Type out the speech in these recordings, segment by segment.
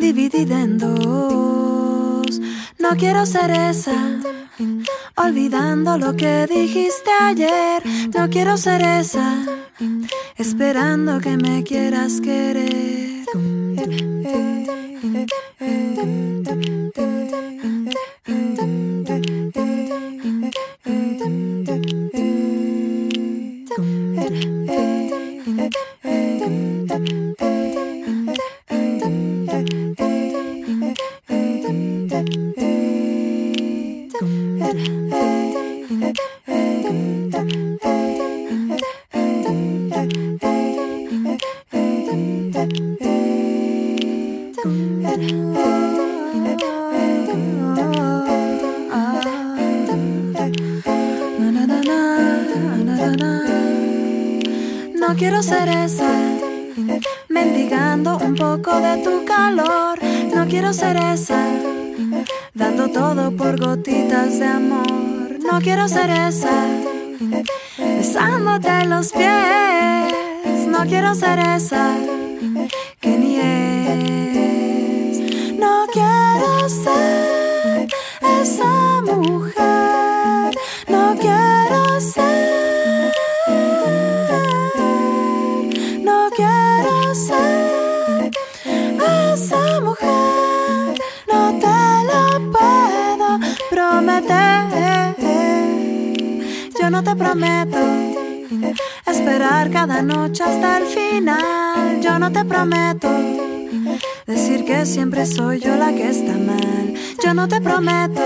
dividida en dos. No quiero ser esa olvidando lo que dijiste ayer. No quiero ser esa esperando que me quieras querer. No quiero ser esa, mendigando un poco de tu calor. No quiero ser esa, dando todo por gotitas de amor. No quiero ser esa, besándote los pies. No quiero ser esa, que ni no te prometo esperar cada noche hasta el final. Yo no te prometo decir que siempre soy yo la que está mal. Yo no te prometo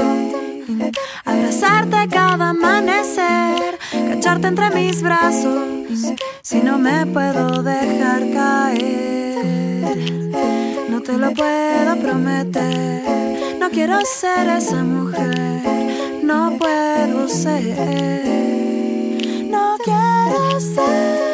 abrazarte cada amanecer, cacharte entre mis brazos, si no me puedo dejar caer. No te lo puedo prometer, no quiero ser esa mujer, no puedo ser. yourself.